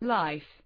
life.